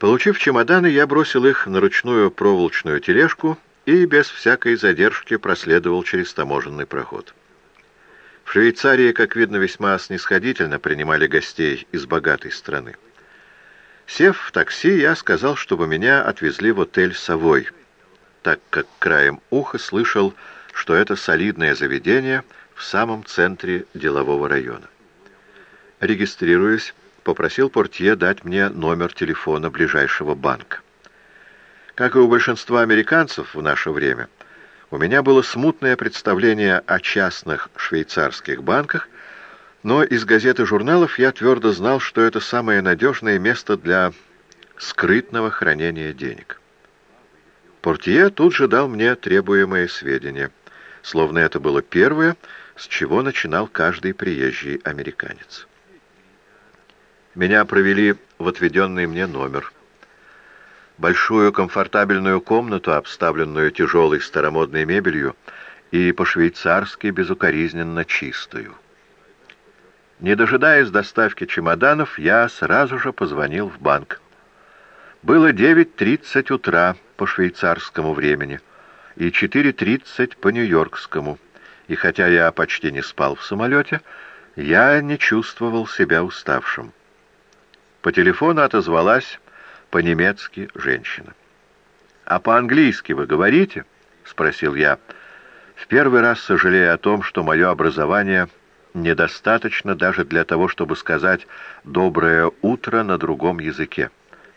Получив чемоданы, я бросил их на ручную проволочную тележку и без всякой задержки проследовал через таможенный проход. В Швейцарии, как видно, весьма снисходительно принимали гостей из богатой страны. Сев в такси, я сказал, чтобы меня отвезли в отель «Совой», так как краем уха слышал, что это солидное заведение в самом центре делового района. Регистрируясь, попросил портье дать мне номер телефона ближайшего банка. Как и у большинства американцев в наше время, у меня было смутное представление о частных швейцарских банках, но из газет и журналов я твердо знал, что это самое надежное место для скрытного хранения денег. Портье тут же дал мне требуемые сведения, словно это было первое, с чего начинал каждый приезжий американец. Меня провели в отведенный мне номер. Большую комфортабельную комнату, обставленную тяжелой старомодной мебелью и по-швейцарски безукоризненно чистую. Не дожидаясь доставки чемоданов, я сразу же позвонил в банк. Было 9.30 утра по швейцарскому времени и 4.30 по нью-йоркскому, и хотя я почти не спал в самолете, я не чувствовал себя уставшим. По телефону отозвалась по-немецки женщина. «А по-английски вы говорите?» — спросил я, в первый раз сожалея о том, что мое образование недостаточно даже для того, чтобы сказать «доброе утро» на другом языке.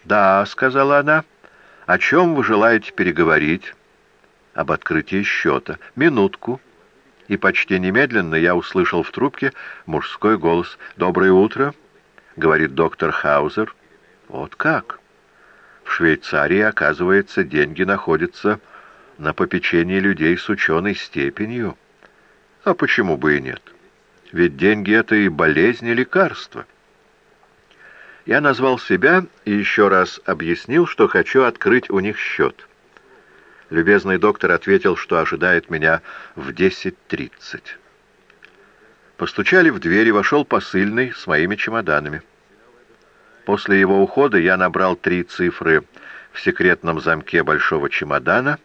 «Да», — сказала она, — «о чем вы желаете переговорить?» «Об открытии счета. Минутку». И почти немедленно я услышал в трубке мужской голос «Доброе утро». — говорит доктор Хаузер. «Вот как? В Швейцарии, оказывается, деньги находятся на попечении людей с ученой степенью. А почему бы и нет? Ведь деньги — это и болезнь, и лекарство». Я назвал себя и еще раз объяснил, что хочу открыть у них счет. Любезный доктор ответил, что ожидает меня в 10.30. Постучали в дверь, и вошел посыльный с моими чемоданами. После его ухода я набрал три цифры в секретном замке большого чемодана,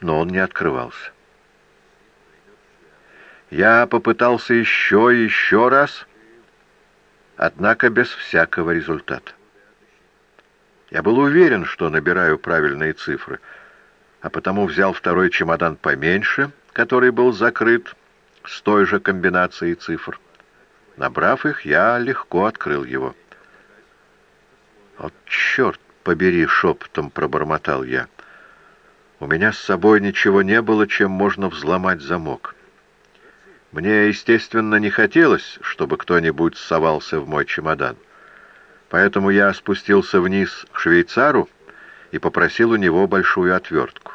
но он не открывался. Я попытался еще и еще раз, однако без всякого результата. Я был уверен, что набираю правильные цифры, а потому взял второй чемодан поменьше, который был закрыт, с той же комбинацией цифр. Набрав их, я легко открыл его. «Вот черт побери!» — шепотом пробормотал я. «У меня с собой ничего не было, чем можно взломать замок. Мне, естественно, не хотелось, чтобы кто-нибудь совался в мой чемодан. Поэтому я спустился вниз к швейцару и попросил у него большую отвертку.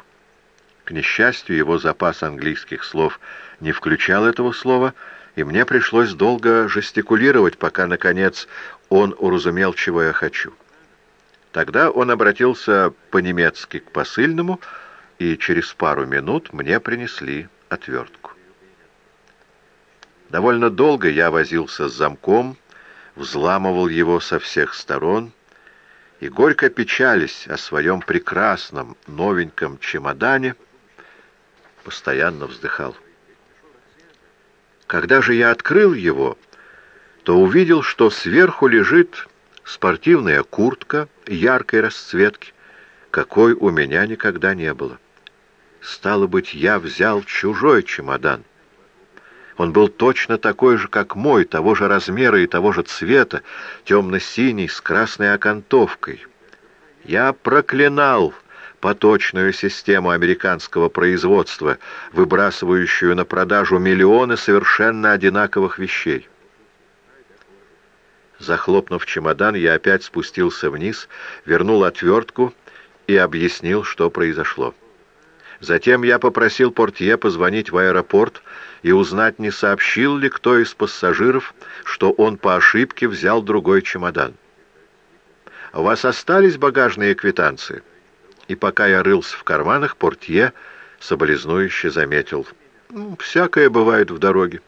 К несчастью, его запас английских слов не включал этого слова, и мне пришлось долго жестикулировать, пока, наконец, он уразумел, чего я хочу. Тогда он обратился по-немецки к посыльному, и через пару минут мне принесли отвертку. Довольно долго я возился с замком, взламывал его со всех сторон и, горько печались о своем прекрасном новеньком чемодане, постоянно вздыхал. Когда же я открыл его, то увидел, что сверху лежит спортивная куртка яркой расцветки, какой у меня никогда не было. Стало быть, я взял чужой чемодан. Он был точно такой же, как мой, того же размера и того же цвета, темно-синий, с красной окантовкой. Я проклинал поточную систему американского производства, выбрасывающую на продажу миллионы совершенно одинаковых вещей. Захлопнув чемодан, я опять спустился вниз, вернул отвертку и объяснил, что произошло. Затем я попросил портье позвонить в аэропорт и узнать, не сообщил ли кто из пассажиров, что он по ошибке взял другой чемодан. «У вас остались багажные квитанции?» И пока я рылся в карманах, портье соболезнующе заметил. Ну, «Всякое бывает в дороге.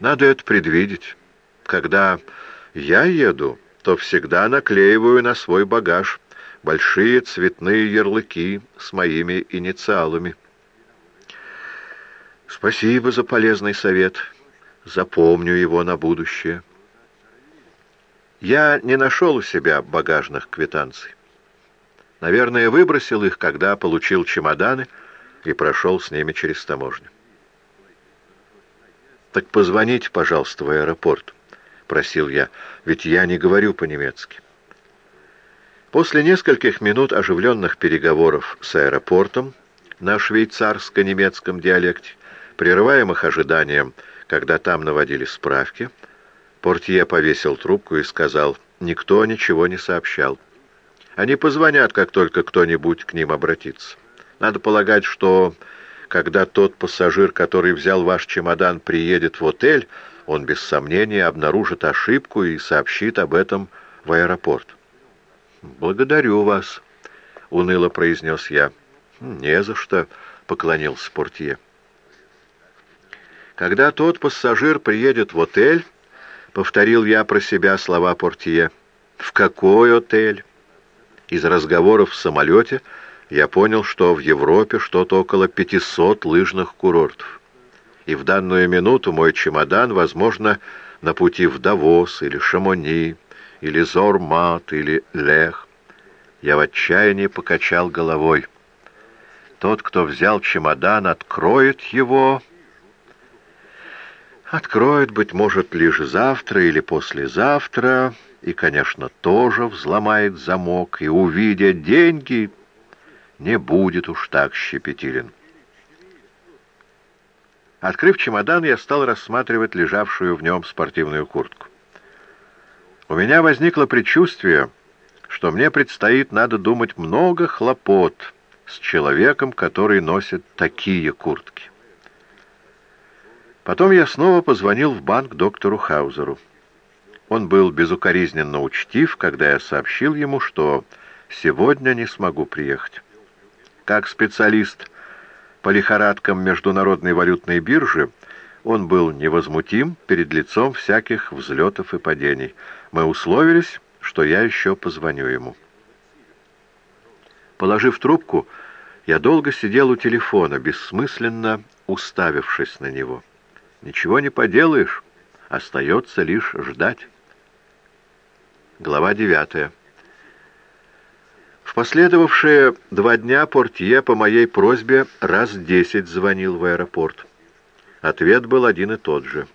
Надо это предвидеть. Когда я еду, то всегда наклеиваю на свой багаж большие цветные ярлыки с моими инициалами. Спасибо за полезный совет. Запомню его на будущее. Я не нашел у себя багажных квитанций. Наверное, выбросил их, когда получил чемоданы и прошел с ними через таможню. «Так позвоните, пожалуйста, в аэропорт», — просил я, — «ведь я не говорю по-немецки». После нескольких минут оживленных переговоров с аэропортом на швейцарско-немецком диалекте прерываемых ожиданием, когда там наводили справки, портье повесил трубку и сказал, никто ничего не сообщал. Они позвонят, как только кто-нибудь к ним обратится. Надо полагать, что когда тот пассажир, который взял ваш чемодан, приедет в отель, он без сомнения обнаружит ошибку и сообщит об этом в аэропорт. «Благодарю вас», — уныло произнес я. «Не за что», — поклонился портье. Когда тот пассажир приедет в отель, повторил я про себя слова портье. В какой отель? Из разговоров в самолете я понял, что в Европе что-то около 500 лыжных курортов. И в данную минуту мой чемодан, возможно, на пути в Давос или Шамони, или Зормат, или Лех. Я в отчаянии покачал головой. Тот, кто взял чемодан, откроет его Откроет, быть может, лишь завтра или послезавтра, и, конечно, тоже взломает замок, и, увидя деньги, не будет уж так щепетилен. Открыв чемодан, я стал рассматривать лежавшую в нем спортивную куртку. У меня возникло предчувствие, что мне предстоит, надо думать, много хлопот с человеком, который носит такие куртки. Потом я снова позвонил в банк доктору Хаузеру. Он был безукоризненно учтив, когда я сообщил ему, что сегодня не смогу приехать. Как специалист по лихорадкам Международной валютной биржи, он был невозмутим перед лицом всяких взлетов и падений. Мы условились, что я еще позвоню ему. Положив трубку, я долго сидел у телефона, бессмысленно уставившись на него. Ничего не поделаешь, остается лишь ждать. Глава девятая. В последовавшие два дня портье по моей просьбе раз десять звонил в аэропорт. Ответ был один и тот же.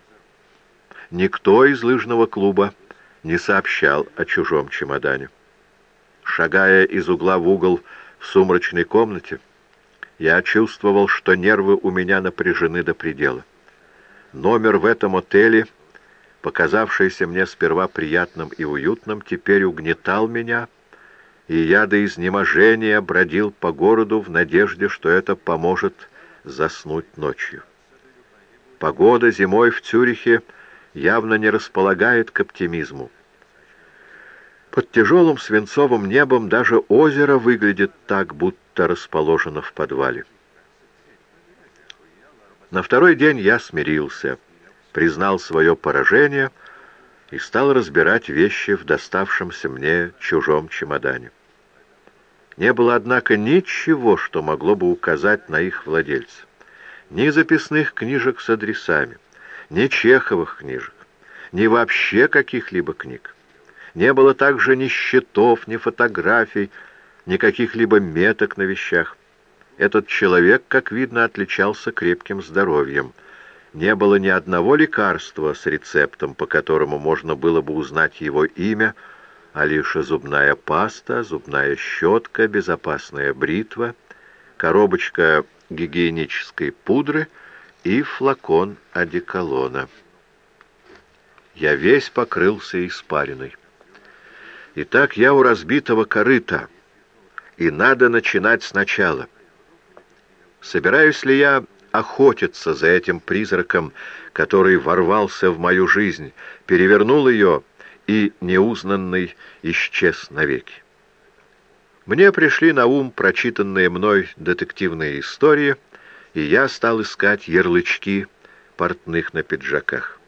Никто из лыжного клуба не сообщал о чужом чемодане. Шагая из угла в угол в сумрачной комнате, я чувствовал, что нервы у меня напряжены до предела. Номер в этом отеле, показавшийся мне сперва приятным и уютным, теперь угнетал меня, и я до изнеможения бродил по городу в надежде, что это поможет заснуть ночью. Погода зимой в Цюрихе явно не располагает к оптимизму. Под тяжелым свинцовым небом даже озеро выглядит так, будто расположено в подвале. На второй день я смирился, признал свое поражение и стал разбирать вещи в доставшемся мне чужом чемодане. Не было, однако, ничего, что могло бы указать на их владельца. Ни записных книжек с адресами, ни чеховых книжек, ни вообще каких-либо книг. Не было также ни счетов, ни фотографий, ни каких-либо меток на вещах. Этот человек, как видно, отличался крепким здоровьем. Не было ни одного лекарства с рецептом, по которому можно было бы узнать его имя, а лишь зубная паста, зубная щетка, безопасная бритва, коробочка гигиенической пудры и флакон одеколона. Я весь покрылся испариной. Итак, я у разбитого корыта, и надо начинать сначала — Собираюсь ли я охотиться за этим призраком, который ворвался в мою жизнь, перевернул ее и неузнанный исчез навеки? Мне пришли на ум прочитанные мной детективные истории, и я стал искать ярлычки портных на пиджаках.